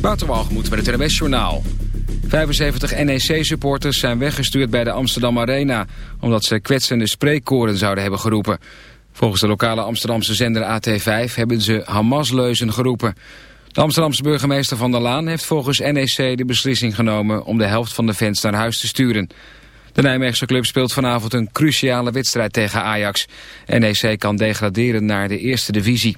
Waterwalgemoed met het NWS Journaal. 75 NEC-supporters zijn weggestuurd bij de Amsterdam Arena... omdat ze kwetsende spreekkoren zouden hebben geroepen. Volgens de lokale Amsterdamse zender AT5 hebben ze Hamas-leuzen geroepen. De Amsterdamse burgemeester Van der Laan heeft volgens NEC de beslissing genomen... om de helft van de fans naar huis te sturen. De Nijmeegse club speelt vanavond een cruciale wedstrijd tegen Ajax. NEC kan degraderen naar de eerste divisie.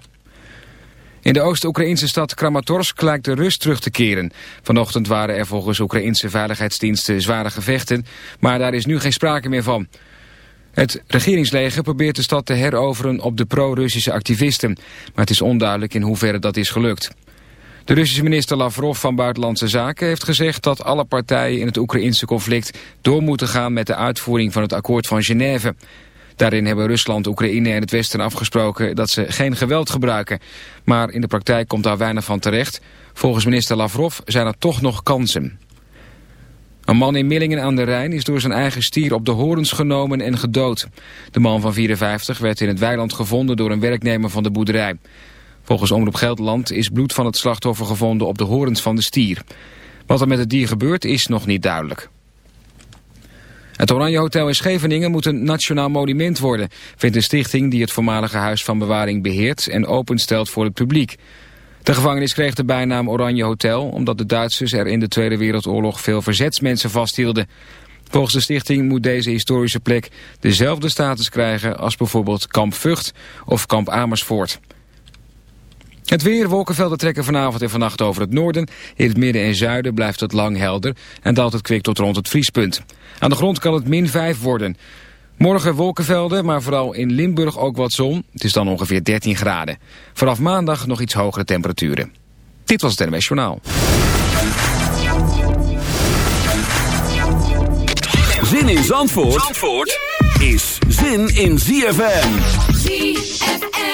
In de Oost-Oekraïnse stad Kramatorsk lijkt de rust terug te keren. Vanochtend waren er volgens Oekraïnse veiligheidsdiensten zware gevechten, maar daar is nu geen sprake meer van. Het regeringsleger probeert de stad te heroveren op de pro-Russische activisten, maar het is onduidelijk in hoeverre dat is gelukt. De Russische minister Lavrov van Buitenlandse Zaken heeft gezegd dat alle partijen in het Oekraïnse conflict door moeten gaan met de uitvoering van het akkoord van Genève. Daarin hebben Rusland, Oekraïne en het Westen afgesproken dat ze geen geweld gebruiken. Maar in de praktijk komt daar weinig van terecht. Volgens minister Lavrov zijn er toch nog kansen. Een man in Millingen aan de Rijn is door zijn eigen stier op de horens genomen en gedood. De man van 54 werd in het weiland gevonden door een werknemer van de boerderij. Volgens Omroep Gelderland is bloed van het slachtoffer gevonden op de horens van de stier. Wat er met het dier gebeurt is nog niet duidelijk. Het Oranje Hotel in Scheveningen moet een nationaal monument worden, vindt de stichting die het voormalige huis van bewaring beheert en openstelt voor het publiek. De gevangenis kreeg de bijnaam Oranje Hotel omdat de Duitsers er in de Tweede Wereldoorlog veel verzetsmensen vasthielden. Volgens de stichting moet deze historische plek dezelfde status krijgen als bijvoorbeeld Kamp Vught of Kamp Amersfoort. Het weer, wolkenvelden trekken vanavond en vannacht over het noorden. In het midden en zuiden blijft het lang helder en daalt het kwik tot rond het vriespunt. Aan de grond kan het min 5 worden. Morgen wolkenvelden, maar vooral in Limburg ook wat zon. Het is dan ongeveer 13 graden. Vanaf maandag nog iets hogere temperaturen. Dit was het NMS Journaal. Zin in Zandvoort, Zandvoort is zin in ZFM. ZFM.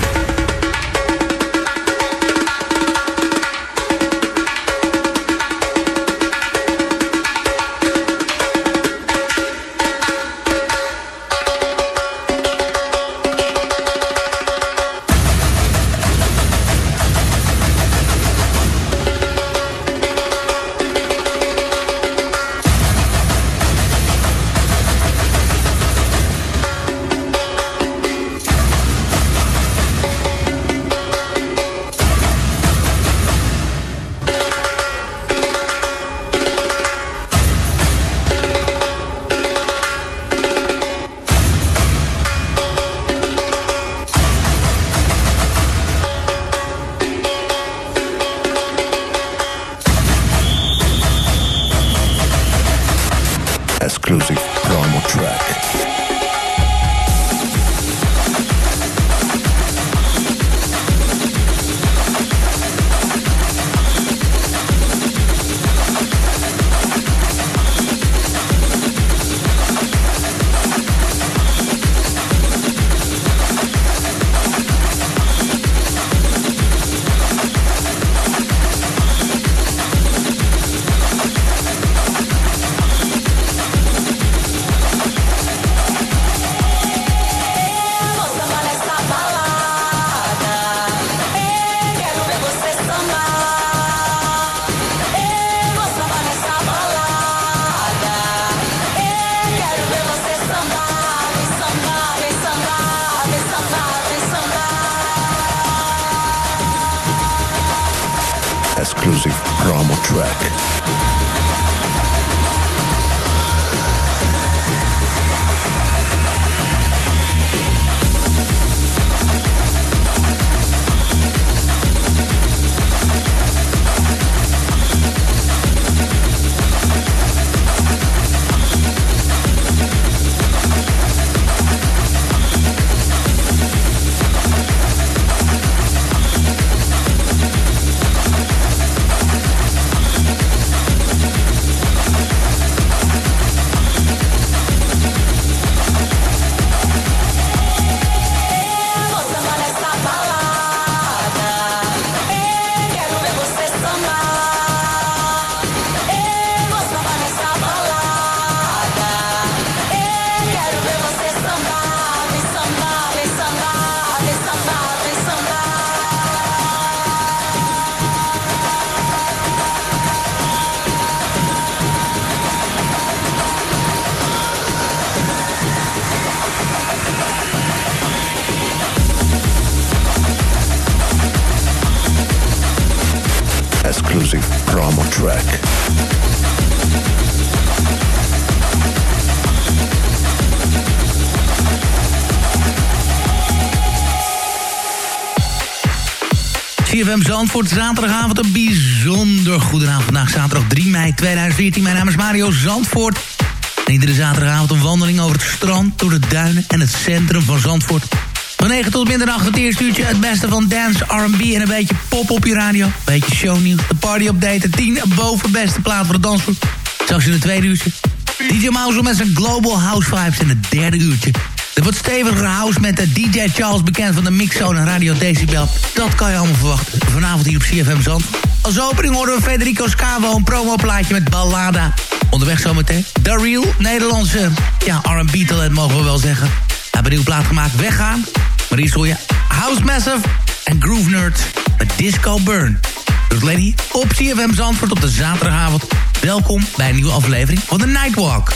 Zandvoort, zaterdagavond een bijzonder goede avond. Vandaag zaterdag 3 mei 2014. Mijn naam is Mario Zandvoort. En iedere zaterdagavond een wandeling over het strand, door de duinen en het centrum van Zandvoort. Van 9 tot middernacht het eerste uurtje het beste van dance, R&B en een beetje pop op je radio. Een beetje shownieuws, de party update, de 10 boven beste plaat voor de dansgroep. Straks in het tweede uurtje. DJ Mouse met zijn Global House Vibes in het derde uurtje. Er wordt steviger house met de DJ Charles, bekend van de Mixzone en Radio Decibel. Dat kan je allemaal verwachten. Vanavond hier op CFM Zand. Als opening horen we Federico Scavo, een promoplaatje met Ballada. Onderweg zometeen. The Real, Nederlandse ja, R&B-talent mogen we wel zeggen. Hebben een nieuwe plaat gemaakt, weggaan. Maar hier hoor je House Massive en Groove Nerd met Disco Burn. Dus Lenny, op CFM Zandvoort op de zaterdagavond. Welkom bij een nieuwe aflevering van The Nightwalk.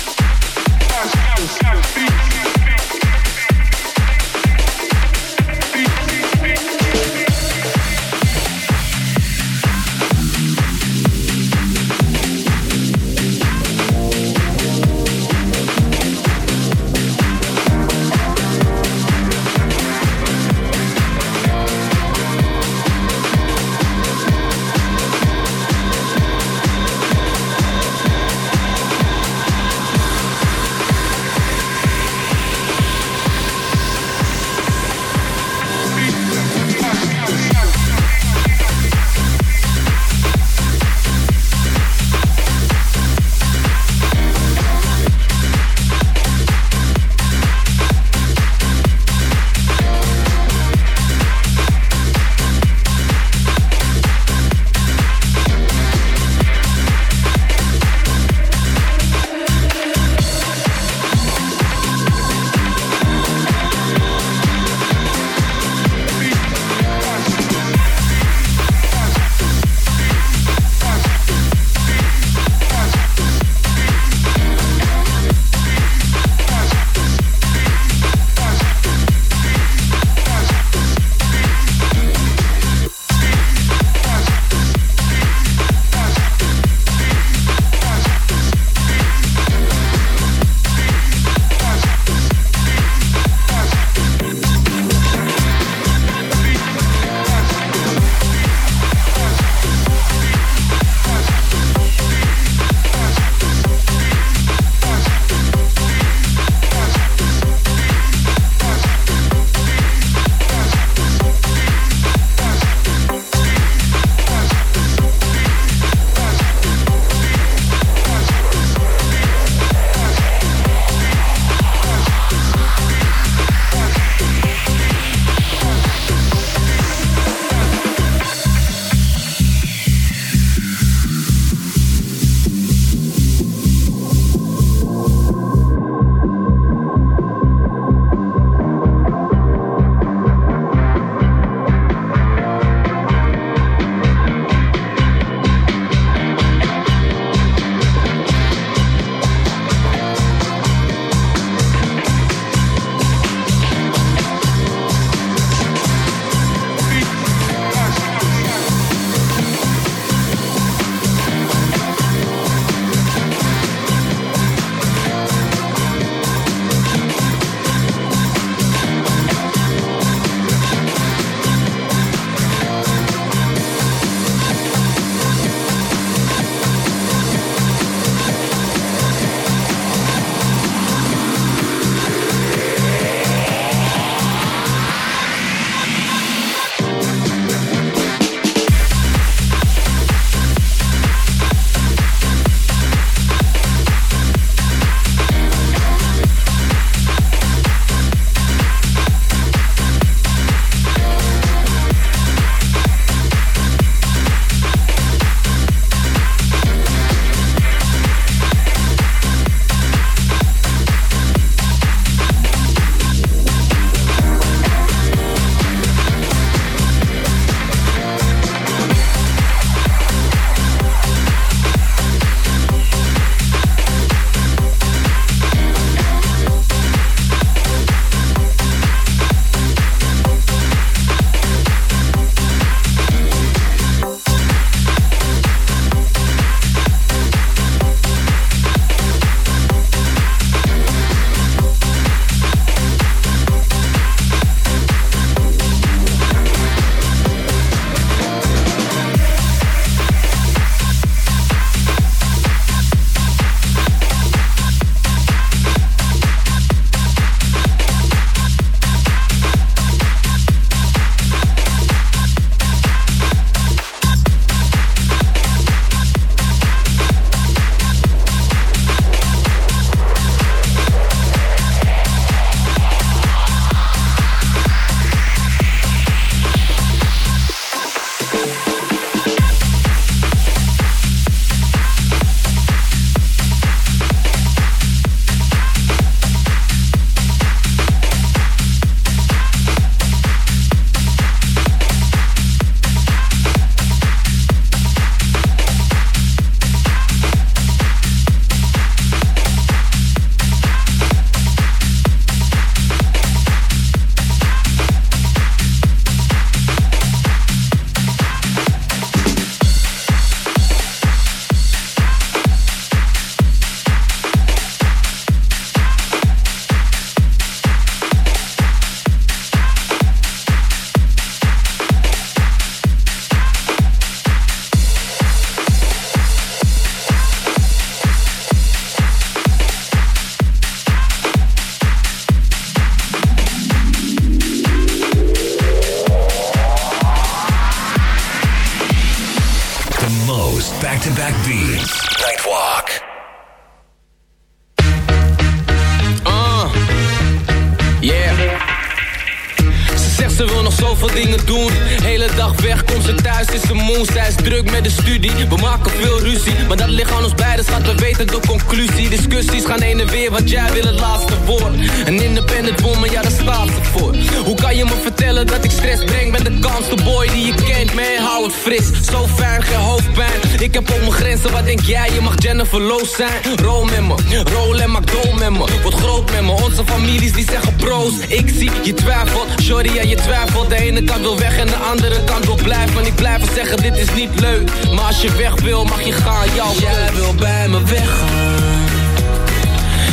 Ze wil nog zoveel dingen doen. Hele dag weg, komt ze thuis, is ze moe. Zij is druk met de studie. We maken veel ruzie, maar dat ligt aan ons beiden. Schat, we weten de conclusie. Discussies gaan heen en weer, want jij wil het laatste woord. Een independent woman, ja, daar staat ze voor. Hoe kan je me vertellen dat ik stress breng? Ben de kans, de boy die je kent, man, hou het fris. Zo fijn, geen hoofdpijn. Ik heb op mijn grenzen, wat denk jij? Je mag Jennifer Loos zijn. Roll met me, roll en maak met me. Word groot met me, onze families die zeggen proost. Ik zie je twijfelt, sorry, ja, je twijfelt. De ene kant wil weg en de andere kant wil blijven. En ik blijf zeggen, dit is niet leuk. Maar als je weg wil, mag je gaan, jouw Jij wil bij me weggaan.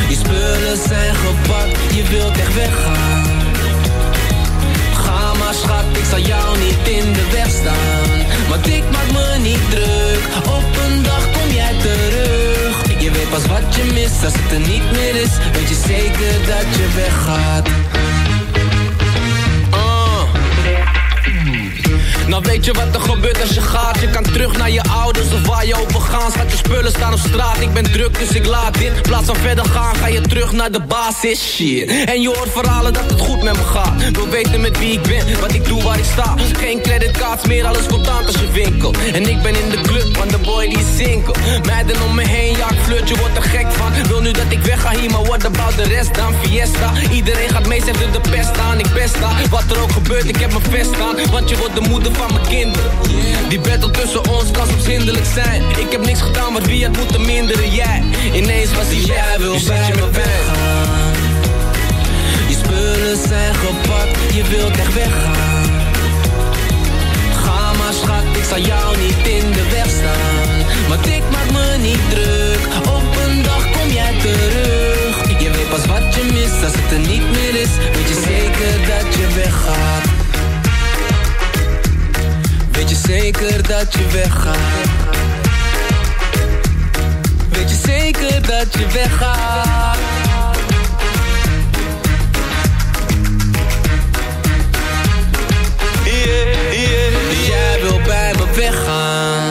Je spullen zijn gepakt, je wilt echt weggaan. Ga maar schat, ik zal jou niet in de weg staan. Want ik maak me niet druk, op een dag kom jij terug. Je weet pas wat je mist als het er niet meer is. Weet je zeker dat je weggaat. Nou weet je wat er gebeurt als je gaat? Je kan terug naar je ouders of waar je over gaan. Schat je spullen staan op straat Ik ben druk dus ik laat dit. Plaats van verder gaan ga je terug naar de basis. Shit. En je hoort verhalen dat het goed met me gaat. Wil weten met wie ik ben, wat ik doe, waar ik sta. Geen creditcards meer, alles contant als je winkel. En ik ben in de club, van de boy die is single Meiden om me heen, ja ik flirt, je wordt er gek van. Wil nu dat ik wegga hier, maar what about de rest? Dan? Fiesta, iedereen gaat mee, zet de pest aan Ik best sta, wat er ook gebeurt, ik heb mijn vest aan. Want je wordt de moeder van mijn kinderen. Die battle tussen ons kan soms hinderlijk zijn. Ik heb niks gedaan, maar wie had moeten minderen? Jij, ineens was hij jij wil bij me weggaan. Je spullen zijn gepakt, je wilt echt weggaan dat je weggaat. Weet je zeker dat je weggaat. Jij wil bij me weggaan.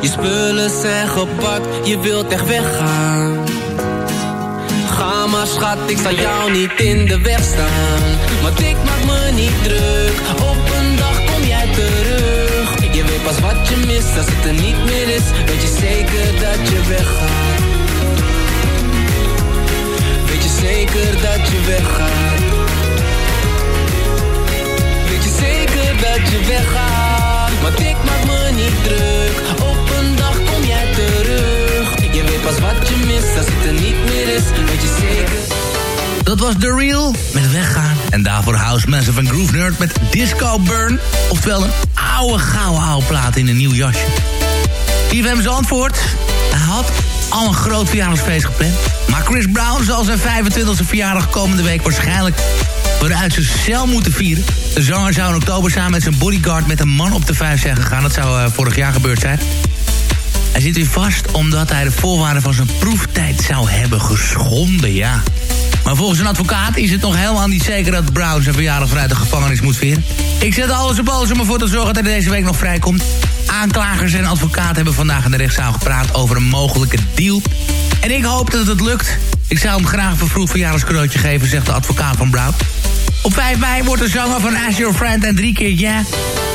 Je spullen zijn gepakt, je wilt echt weggaan. Ga maar schat, ik zal jou niet in de weg staan. Want ik maak me niet druk, pas wat je mist als het er niet meer is Weet je zeker dat je weggaat. Weet je zeker dat je weggaat. Weet je zeker dat je weggaat. Want ik maak me niet druk, op een dag kom jij terug. Je weet pas wat je mist als het er niet meer is Weet je zeker. Dat was The Real met Weggaan. En daarvoor House Massive en Groove Nerd met Disco Burn. Oftewel een oude gouden oude plaat in een nieuw jasje. IFM antwoord. Hij had al een groot verjaardagsfeest gepland. Maar Chris Brown zal zijn 25e verjaardag komende week waarschijnlijk vooruit zijn cel moeten vieren. De zanger zou in oktober samen met zijn bodyguard met een man op de vijf zijn gegaan. Dat zou uh, vorig jaar gebeurd zijn. Hij zit weer vast omdat hij de voorwaarden van zijn proeftijd zou hebben geschonden, ja. Maar volgens een advocaat is het nog helemaal niet zeker dat Brown zijn verjaardag vanuit de gevangenis moet vieren. Ik zet alles op alles om ervoor te zorgen dat hij deze week nog vrijkomt. Aanklagers en advocaat hebben vandaag in de rechtszaal gepraat over een mogelijke deal. En ik hoop dat het lukt. Ik zou hem graag een vervroegd verjaardagscadeautje geven, zegt de advocaat van Brown. Op 5 mei wordt de zanger van As Your Friend en drie keer ja,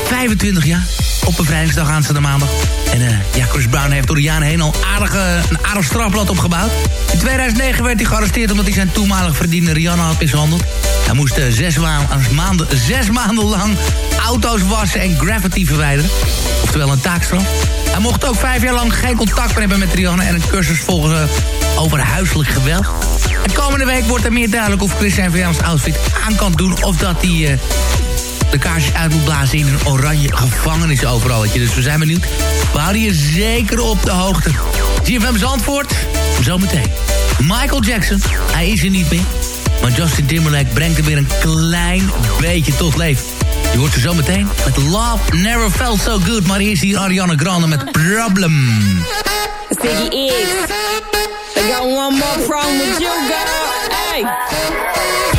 25 jaar. Op bevrijdingsdag aanstaande maandag. En uh, ja, Chris Brown heeft door de heen al aardige, een aardig strafblad opgebouwd. In 2009 werd hij gearresteerd omdat hij zijn toenmalig verdiende Rihanna had mishandeld. Hij moest uh, zes, maanden, zes maanden lang auto's wassen en graffiti verwijderen. Oftewel een taakstraf. Hij mocht ook vijf jaar lang geen contact meer hebben met Rihanna... en een cursus volgen over huiselijk geweld. En komende week wordt er meer duidelijk of Chris zijn verjaardagsoutfit aan kan doen... of dat hij de kaarsjes uit moet blazen in een oranje gevangenis overal. Dus we zijn benieuwd. We houden je zeker op de hoogte. GFM Zandvoort, zometeen. Michael Jackson, hij is er niet meer. Maar Justin Timberlake brengt hem weer een klein beetje tot leven. Je hoort ze zometeen met Love Never Felt So Good. Maar eerst hier Ariana Grande met Problem. Ziggy X. I got one more problem with you, girl. Hey.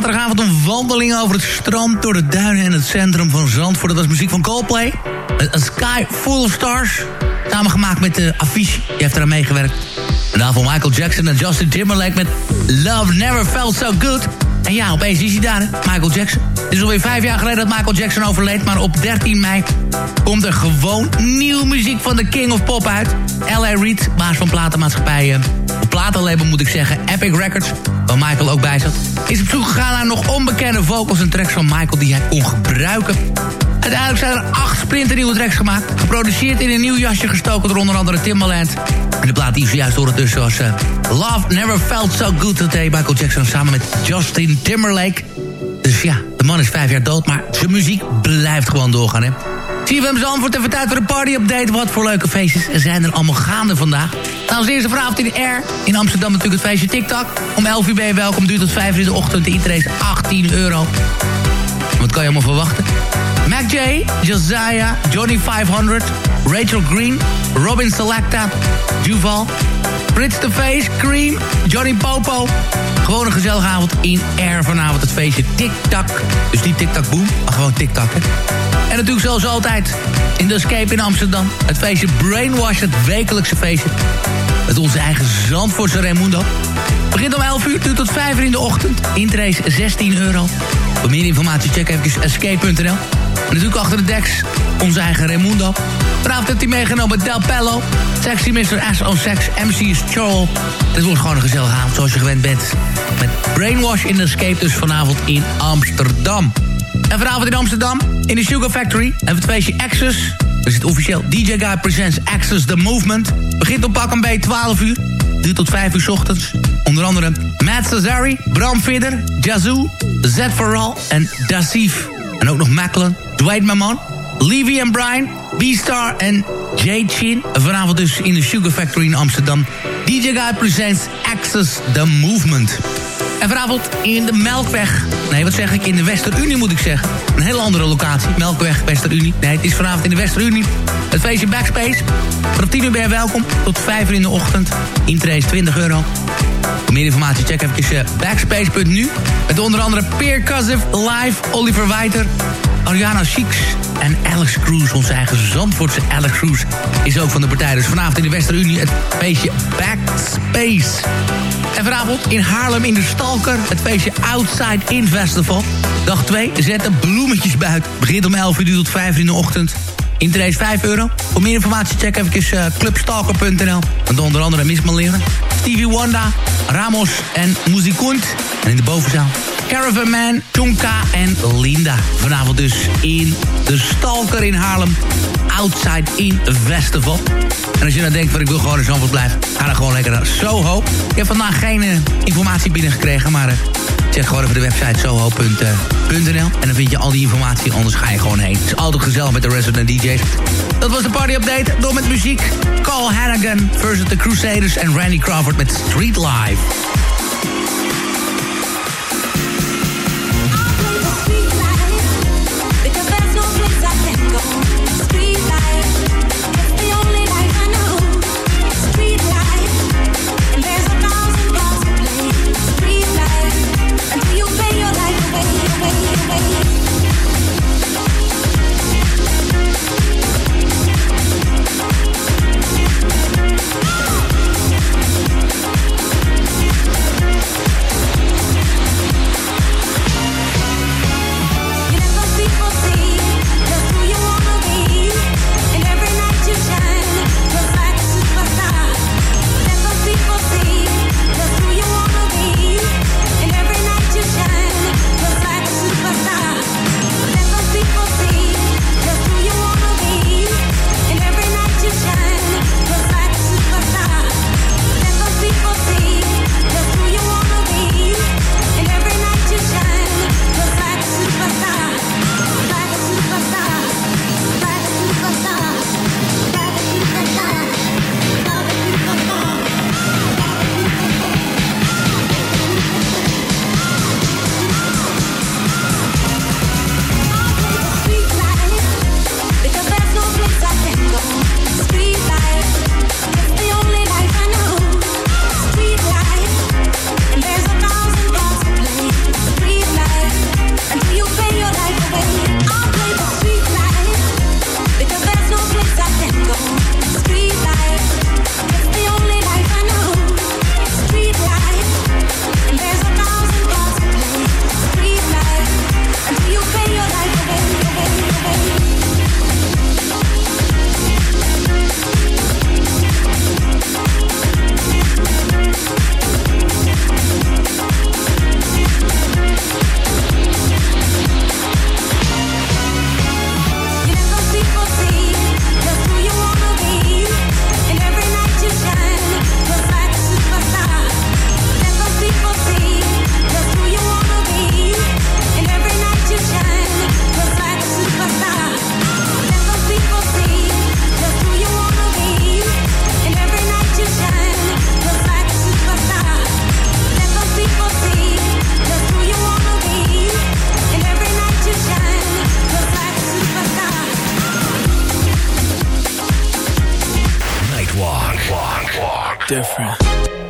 Zaterdagavond een wandeling over het strand... door de duinen en het centrum van Zandvoort. Dat was muziek van Coldplay. A Sky Full of Stars. Samengemaakt met de Affiche. Die heeft eraan meegewerkt. En daarvoor Michael Jackson en Justin Timberlake met Love Never Felt So Good. En ja, opeens is hij daar, Michael Jackson. Het is alweer vijf jaar geleden dat Michael Jackson overleed... maar op 13 mei komt er gewoon nieuwe muziek van de King of Pop uit. L.A. Reid, baas van platenmaatschappij platenlabel moet ik zeggen, Epic Records, waar Michael ook bij zat, is op zoek gegaan naar nog onbekende vocals en tracks van Michael die hij kon gebruiken. Uiteindelijk zijn er acht splinternieuwe tracks gemaakt. Geproduceerd in een nieuw jasje gestoken door onder andere Timbaland. En de plaat die zojuist horen tussen was... Uh, Love Never Felt So Good Today. Michael Jackson samen met Justin Timberlake. Dus ja, de man is vijf jaar dood, maar zijn muziek blijft gewoon doorgaan, hè. CFM Zandvoort, even tijd voor de party-update. Wat voor leuke feestjes zijn er allemaal gaande vandaag. Nou, als eerste vanavond in de Air. In Amsterdam natuurlijk het feestje TikTok. Om 11 uur ben je welkom, duurt tot 5 uur in de ochtend. De intree is 18 euro. Wat kan je allemaal verwachten? Mac J, Josiah, Johnny 500, Rachel Green, Robin Selecta, Duval, Fritz the Face, Cream, Johnny Popo. Gewoon een gezellige avond in Air vanavond. Het feestje TikTok. Dus niet TikTok Boom, maar gewoon TikTok. Hè? En natuurlijk zoals altijd in de Escape in Amsterdam. Het feestje Brainwash, het wekelijkse feestje. Met onze eigen Zandvoortse Raimundo. Begint om 11 uur, duurt tot 5 uur in de ochtend. Intrace 16 euro. Voor meer informatie check even escape.nl. En natuurlijk achter de deks onze eigen Raimundo. Vanavond heeft hij meegenomen Del Pello. Sexy Mr. S on Sex, MC is Charles. Dit wordt gewoon een gezellige avond zoals je gewend bent. Met Brainwash in Escape dus vanavond in Amsterdam. En vanavond in Amsterdam, in de Sugar Factory, hebben we het feestje Access. Dus het officieel DJ Guy Presents Access The Movement. Begint op pak bij 12 uur. Duurt tot 5 uur ochtends. Onder andere Matt Cesari, Bram Vidder, Jazoo, Z for en Dasif. En ook nog Macklin, Dwight Mamon, Levy en Brian, B-Star en Jay Chin. Vanavond dus in de Sugar Factory in Amsterdam. DJ Guy presents Access the Movement. En vanavond in de Melkweg. Nee, wat zeg ik? In de Westerunie moet ik zeggen. Een hele andere locatie. Melkweg, Westerunie. Nee, het is vanavond in de Westerunie. Het feestje Backspace. Vanaf 10 uur ben je welkom. Tot 5 uur in de ochtend. Intrace 20 euro. Voor meer informatie check even uh, backspace.nu. Met onder andere Peer Cousin Live, Oliver Wijter, Ariana Chics en Alex Cruz. Onze eigen Zandvoortse Alex Cruz is ook van de partij. Dus vanavond in de Westerunie het feestje Backspace. En vanavond in Haarlem in de Stalker het feestje Outside In Festival. Dag 2, zetten bloemetjes buiten. Begint om 11 uur tot 5 uur in de ochtend. Interesse 5 euro. Voor meer informatie check even uh, clubstalker.nl. En onder andere Misman leren. Stevie Wanda, Ramos en Muzikund. En in de bovenzaal Caravan Man, Tonka en Linda. Vanavond dus in de Stalker in Haarlem. Outside in Festival. En als je nou denkt, van ik wil gewoon in Zandvoort blijven... ga dan gewoon lekker naar Soho. Ik heb vandaag geen uh, informatie binnengekregen, maar... Uh, check gewoon even de website soho.nl. En dan vind je al die informatie, anders ga je gewoon heen. Het is altijd gezellig met de resident DJ's. Dat was de party update. Door met muziek. Carl Hannigan versus The Crusaders en Randy Crawford met Street different.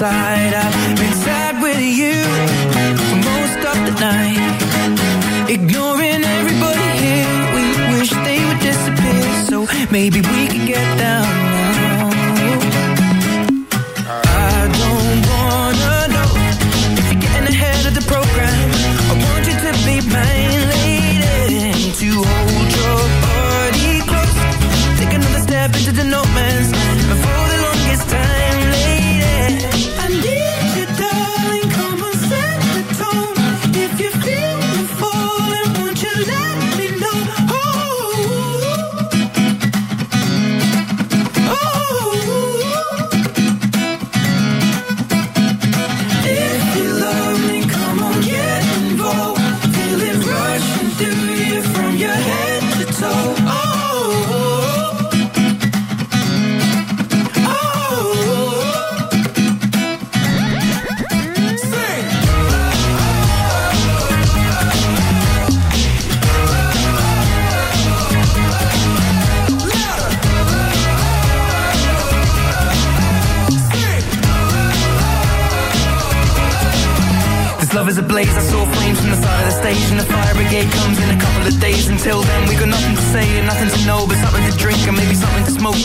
inside This love is a blaze, I saw flames from the side of the fire brigade comes in a couple of days. Until then we got nothing to say and nothing to know But something to drink and maybe something to smoke.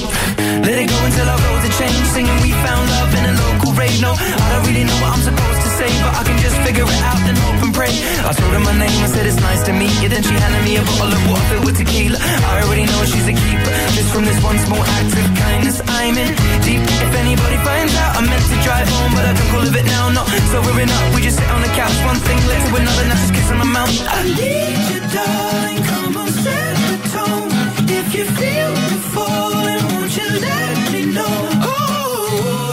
Let it go until our roads are changed Singing we found love in a local rave. No, I don't really know what I'm supposed to say But I can just figure it out and hope and pray. I told her my name, I said it's nice to meet you. Then she handed me a bottle of water filled with tequila. I already know she's a keeper Just from this one small act of kindness I'm in. Deep If anybody finds out I meant to drive home But I don't call it now, not sobering up We just sit on the couch, one thing led to another Now just kiss on my mouth. I need you darling, come on set the tone. If you feel the falling, won't you let me know? Was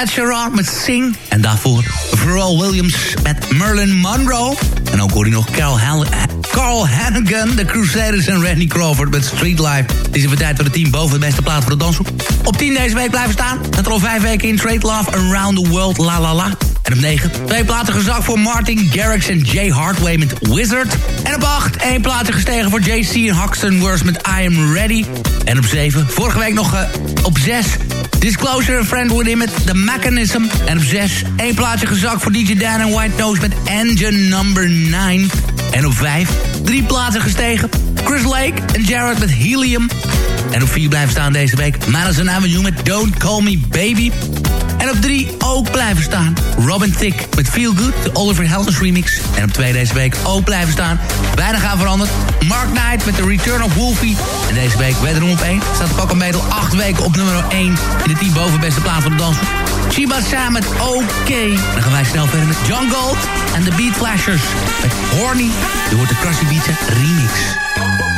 Ed met Sing. En daarvoor Pharrell Williams met Merlin Monroe. En ook hoor je nog Carl, Hall Carl Hannigan, The Crusaders en Randy Crawford met Street Life. Het is even tijd voor het team boven de beste plaats voor de dansgroep. Op 10 deze week blijven staan. Het er al vijf weken in Trade Love Around the World La La La. En op 9, twee platen gezakt voor Martin Garrix en Jay Hardway met Wizard. En op 8, één plaatje gestegen voor JC en Hoxton Worth met I Am Ready. En op 7, vorige week nog uh, op 6, Disclosure en Friend Him met The Mechanism. En op 6, één plaatje gezakt voor DJ Dan en White Nose met Engine Number 9. En op 5, drie plaatsen gestegen. Chris Lake en Jared met Helium. En op 4 blijven staan deze week Madison Avenue met Don't Call Me Baby. En op 3 ook blijven staan Robin Thicke met Feel Good, de Oliver Heldens remix. En op 2 deze week ook blijven staan, bijna gaan veranderd, Mark Knight met The Return of Wolfie. En deze week wederom op 1, staat ook al Medal 8 weken op nummer 1 in de team boven beste plaats van de dans. Chiba samen met OK. Dan gaan wij snel verder met John Gold en de Beat Flashers met Horny. Je hoort de Krusty Beats remix.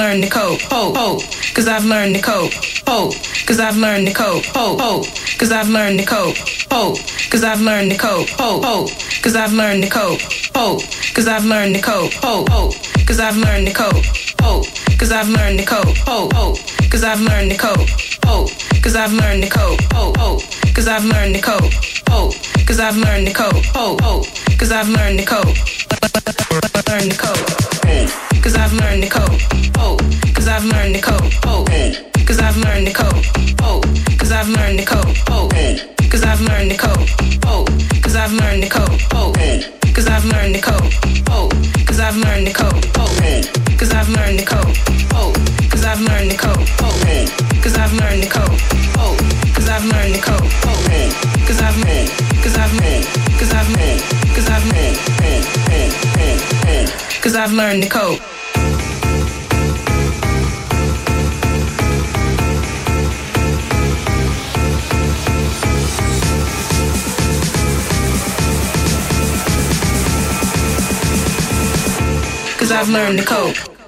Learned to cope. Oh, oh, cause I've learned to cope. Oh, cause I've learned to cope. Oh, oh, cause I've learned to cope. Oh, cause I've learned to cope. Oh, oh, cause I've learned to cope. Oh, cause I've learned to cope. Oh, oh, cause I've learned to cope. Oh, cause I've learned to cope. Oh, oh, cause I've learned to cope. Oh, cause I've learned to cope. Oh, oh, cause I've learned to cope. Oh, cause I've learned to cope. Oh, oh, cause I've learned to cope. Learn to cope. Cause I've learned to cope. Oh, cause I've learned to cope. Oh, cause I've learned to cope. Oh, cause I've learned to cope. Oh, cause I've learned to cope. Oh, cause I've learned to cope. Oh, cause I've learned to cope. Oh, cause I've learned to cope. Oh, cause I've learned to cope. Oh, cause I've learned to cope. Oh, cause I've learned to cope. I've learned to cope. Cause I've learned to cope.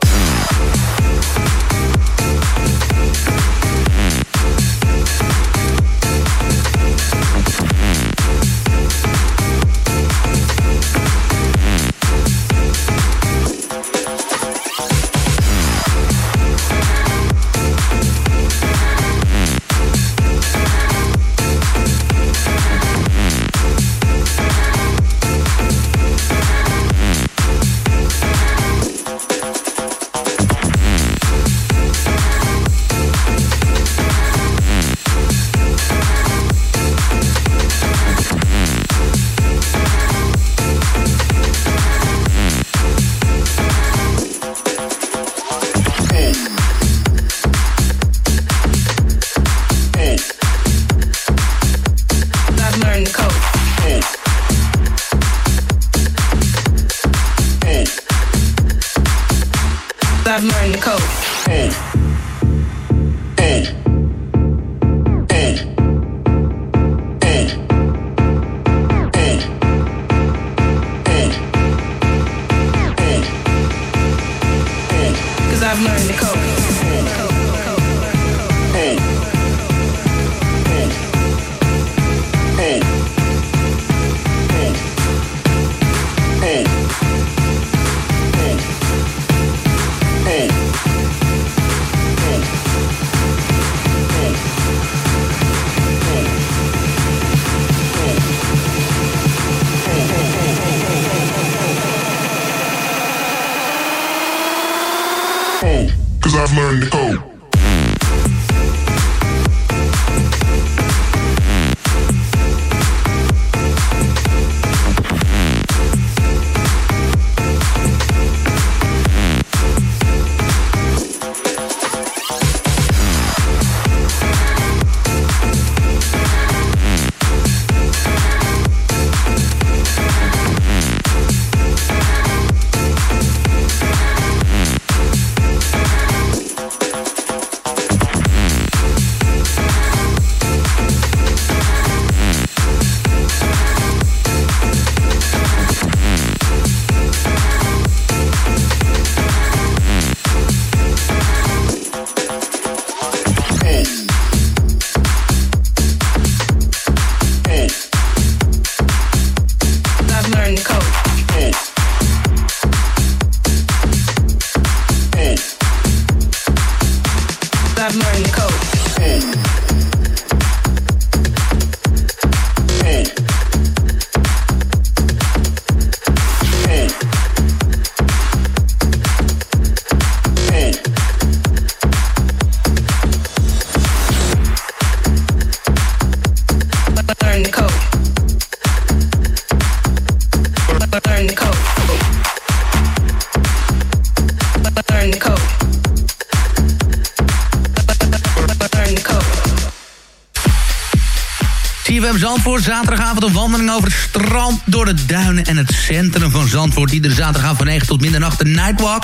CFM Zandvoort, zaterdagavond een wandeling over het strand... door de duinen en het centrum van Zandvoort. Iedere zaterdagavond van 9 tot middernacht de Nightwalk.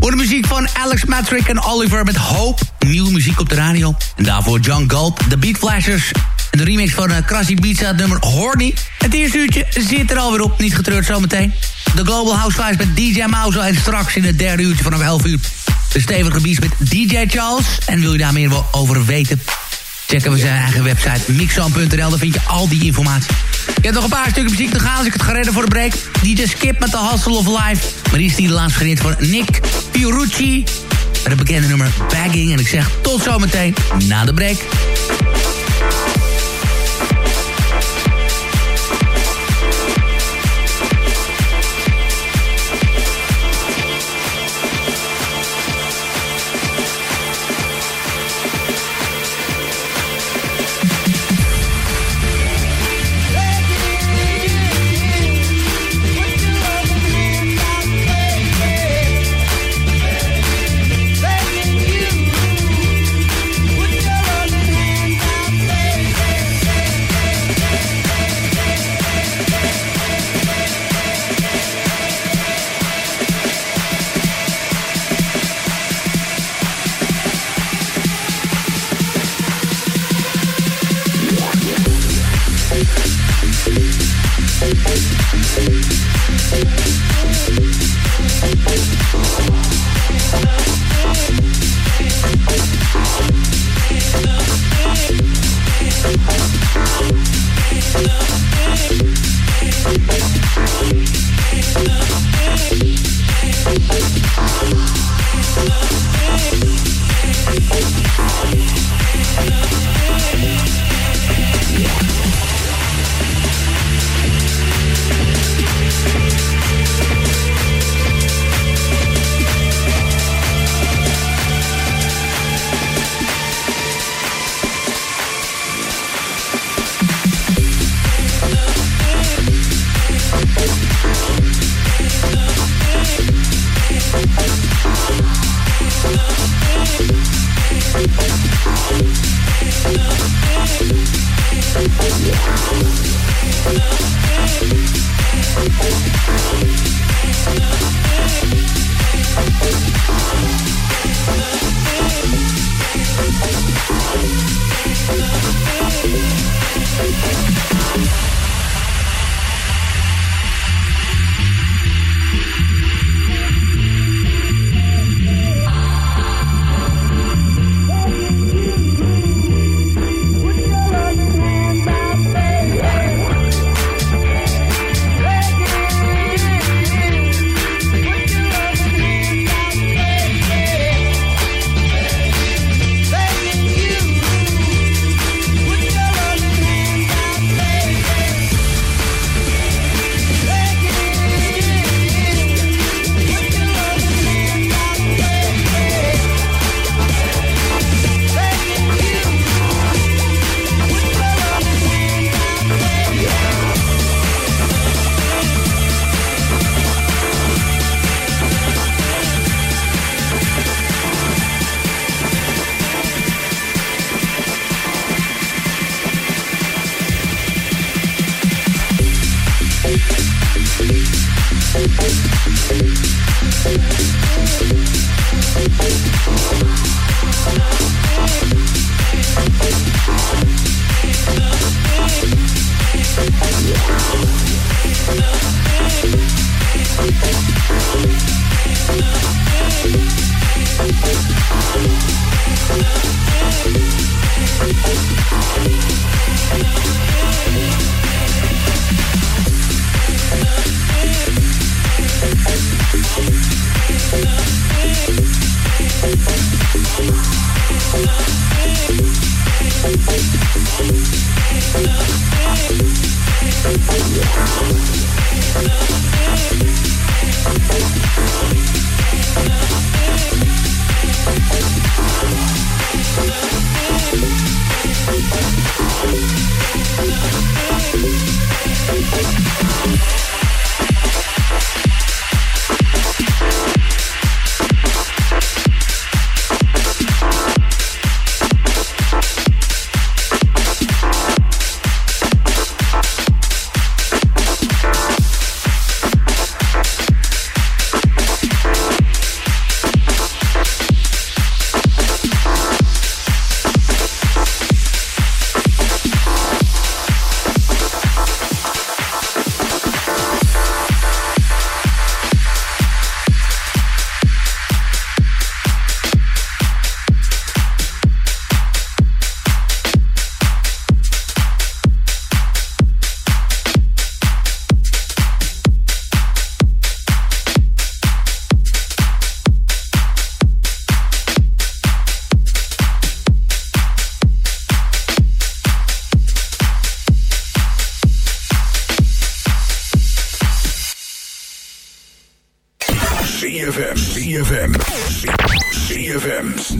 Voor de muziek van Alex Matrick en Oliver met Hope. Nieuwe muziek op de radio. En daarvoor John Gulp, The Beat Flashers... De remix van uh, het nummer Horny. Het eerste uurtje zit er alweer op, niet getreurd zometeen. De Global Housewives met DJ Mouse en straks in het derde uurtje vanaf 11 uur... de stevige gebied met DJ Charles. En wil je daar meer over weten... checken we zijn eigen website mixon.nl, daar vind je al die informatie. Je hebt nog een paar stukken muziek te gaan als ik het ga redden voor de break. DJ Skip met The Hustle of Life. Maar die is die de laatste geniet van Nick Fiorucci. Met het bekende nummer Bagging. En ik zeg tot zometeen na de break.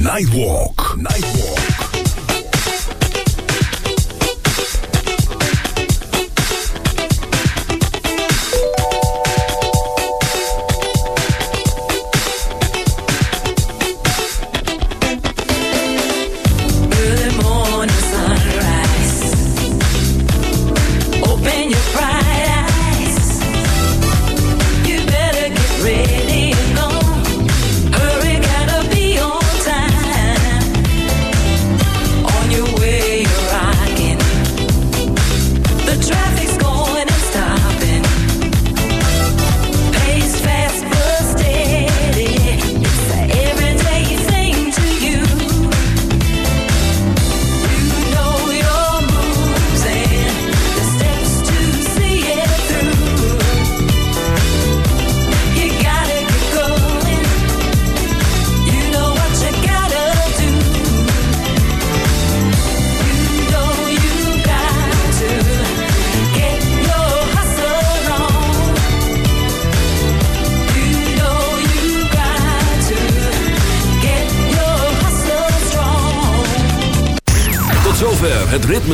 Nightwalk.